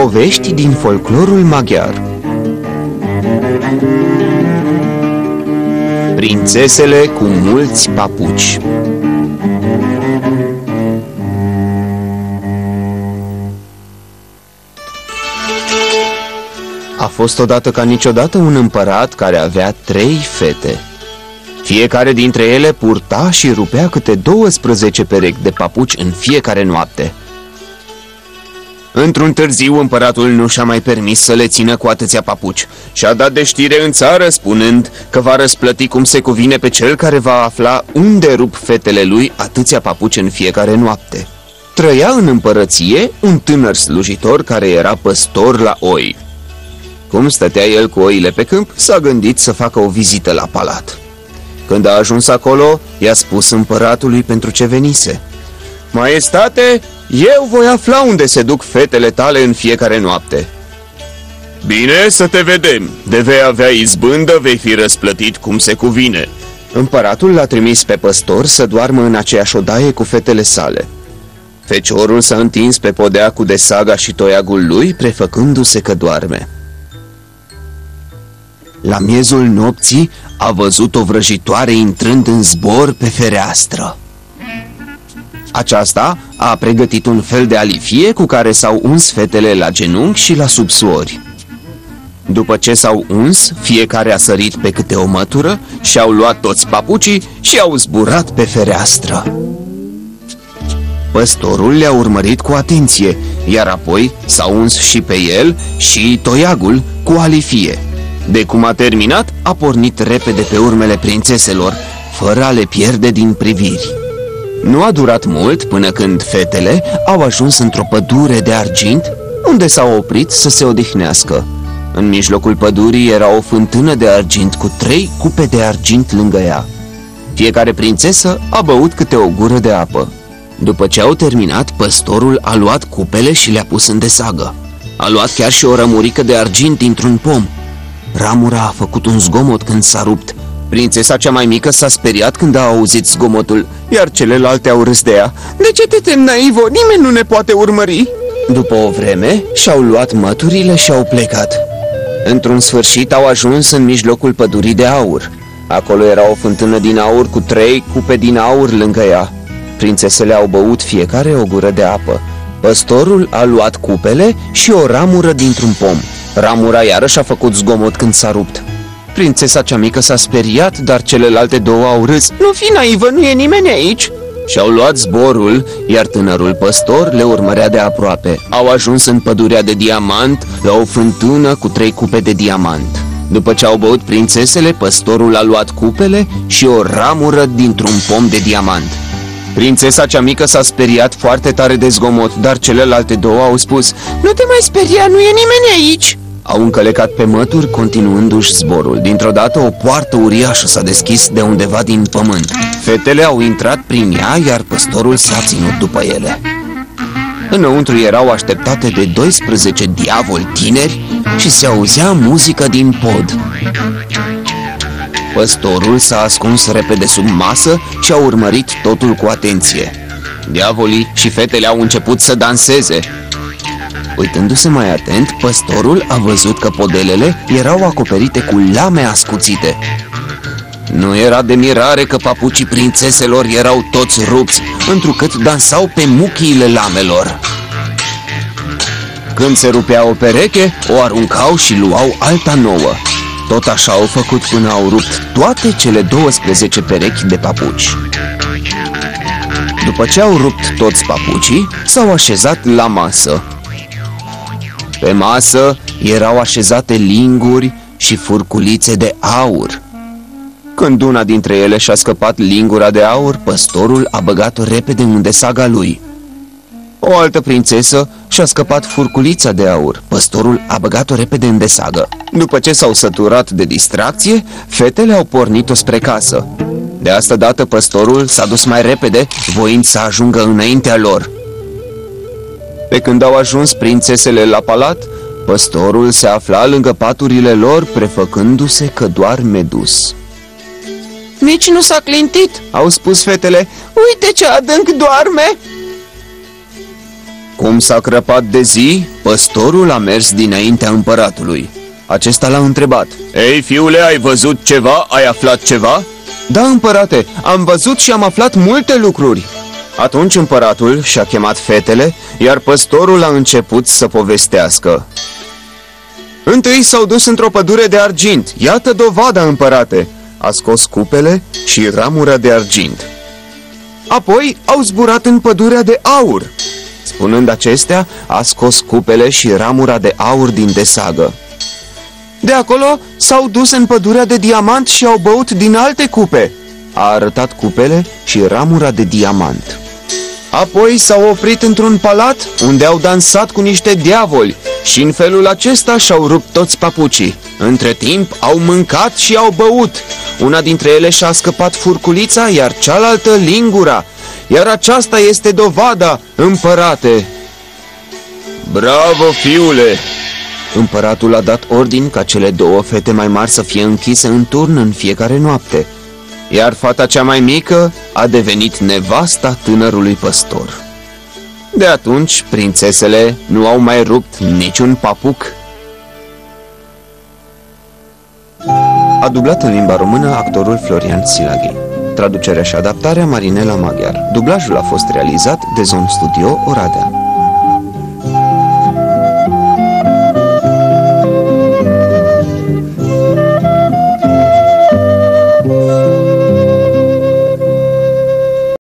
Povești din folclorul maghiar Prințesele cu mulți papuci A fost odată ca niciodată un împărat care avea trei fete. Fiecare dintre ele purta și rupea câte 12 perechi de papuci în fiecare noapte. Într-un târziu, împăratul nu și-a mai permis să le țină cu atâția papuci și a dat de știre în țară spunând că va răsplăti cum se cuvine pe cel care va afla unde rup fetele lui atâția papuci în fiecare noapte. Trăia în împărăție un tânăr slujitor care era păstor la oi. Cum stătea el cu oile pe câmp, s-a gândit să facă o vizită la palat. Când a ajuns acolo, i-a spus împăratului pentru ce venise. Maestate, eu voi afla unde se duc fetele tale în fiecare noapte. Bine să te vedem. De vei avea izbândă, vei fi răsplătit cum se cuvine. Împăratul l-a trimis pe păstor să doarmă în aceeași odaie cu fetele sale. Feciorul s-a întins pe podeacul de saga și toiagul lui, prefăcându-se că doarme. La miezul nopții a văzut o vrăjitoare intrând în zbor pe fereastră. Aceasta a pregătit un fel de alifie cu care s-au uns fetele la genunchi și la subsuori. După ce s-au uns, fiecare a sărit pe câte o mătură și-au luat toți papucii și au zburat pe fereastră. Păstorul le-a urmărit cu atenție, iar apoi s-a uns și pe el și toiagul cu alifie. De cum a terminat, a pornit repede pe urmele prințeselor, fără a le pierde din priviri. Nu a durat mult până când fetele au ajuns într-o pădure de argint, unde s-au oprit să se odihnească. În mijlocul pădurii era o fântână de argint cu trei cupe de argint lângă ea. Fiecare prințesă a băut câte o gură de apă. După ce au terminat, păstorul a luat cupele și le-a pus în desagă. A luat chiar și o rămurică de argint dintr-un pom. Ramura a făcut un zgomot când s-a rupt. Prințesa cea mai mică s-a speriat când a auzit zgomotul, iar celelalte au râs de ea. De ce te tem, naivo? Nimeni nu ne poate urmări!" După o vreme, și-au luat măturile și au plecat. Într-un sfârșit au ajuns în mijlocul pădurii de aur. Acolo era o fântână din aur cu trei cupe din aur lângă ea. Prințesele au băut fiecare o gură de apă. Păstorul a luat cupele și o ramură dintr-un pom. Ramura iarăși a făcut zgomot când s-a rupt. Prințesa cea mică s-a speriat, dar celelalte două au râs. Nu fi naivă, nu e nimeni aici! Și-au luat zborul, iar tânărul păstor le urmărea de aproape. Au ajuns în pădurea de diamant, la o fântână cu trei cupe de diamant. După ce au băut prințesele, păstorul a luat cupele și o ramură dintr-un pom de diamant. Prințesa cea mică s-a speriat foarte tare de zgomot, dar celelalte două au spus Nu te mai speria, nu e nimeni aici! Au încălecat pe mături, continuându-și zborul. Dintr-o dată, o poartă uriașă s-a deschis de undeva din pământ. Fetele au intrat prin ea, iar păstorul s-a ținut după ele. Înăuntru erau așteptate de 12 diavoli tineri și se auzea muzică din pod. Păstorul s-a ascuns repede sub masă și a urmărit totul cu atenție. Diavolii și fetele au început să danseze. Uitându-se mai atent, păstorul a văzut că podelele erau acoperite cu lame ascuțite. Nu era de mirare că papucii prințeselor erau toți rupți, întrucât dansau pe muchiile lamelor. Când se rupea o pereche, o aruncau și luau alta nouă. Tot așa au făcut până au rupt toate cele 12 perechi de papuci. După ce au rupt toți papucii, s-au așezat la masă. Pe masă erau așezate linguri și furculițe de aur. Când una dintre ele și-a scăpat lingura de aur, păstorul a băgat-o repede în desaga lui. O altă prințesă și-a scăpat furculița de aur. Păstorul a băgat-o repede în desagă. După ce s-au săturat de distracție, fetele au pornit-o spre casă. De asta dată păstorul s-a dus mai repede, voind să ajungă înaintea lor. Pe când au ajuns prințesele la palat, păstorul se afla lângă paturile lor, prefăcându-se că doarme dus. Nici nu s-a clintit, au spus fetele. Uite ce adânc doarme! Cum s-a crăpat de zi, păstorul a mers dinaintea împăratului. Acesta l-a întrebat. Ei, fiule, ai văzut ceva? Ai aflat ceva? Da, împărate, am văzut și am aflat multe lucruri. Atunci împăratul și-a chemat fetele, iar păstorul a început să povestească. Întâi s-au dus într-o pădure de argint. Iată dovada, împărate. A scos cupele și ramura de argint. Apoi au zburat în pădurea de aur. Spunând acestea, a scos cupele și ramura de aur din desagă. De acolo s-au dus în pădurea de diamant și au băut din alte cupe. A arătat cupele și ramura de diamant. Apoi s-au oprit într-un palat unde au dansat cu niște diavoli și în felul acesta și-au rupt toți papucii. Între timp au mâncat și au băut. Una dintre ele și-a scăpat furculița, iar cealaltă lingura. Iar aceasta este dovada, împărate. Bravo, fiule! Împăratul a dat ordin ca cele două fete mai mari să fie închise în turn în fiecare noapte, iar fata cea mai mică a devenit nevasta tânărului păstor. De atunci, prințesele nu au mai rupt niciun papuc. A dublat în limba română actorul Florian Silaghi. Traducerea și adaptarea Marinela Maghiar. Dublajul a fost realizat de Zone Studio Oradea.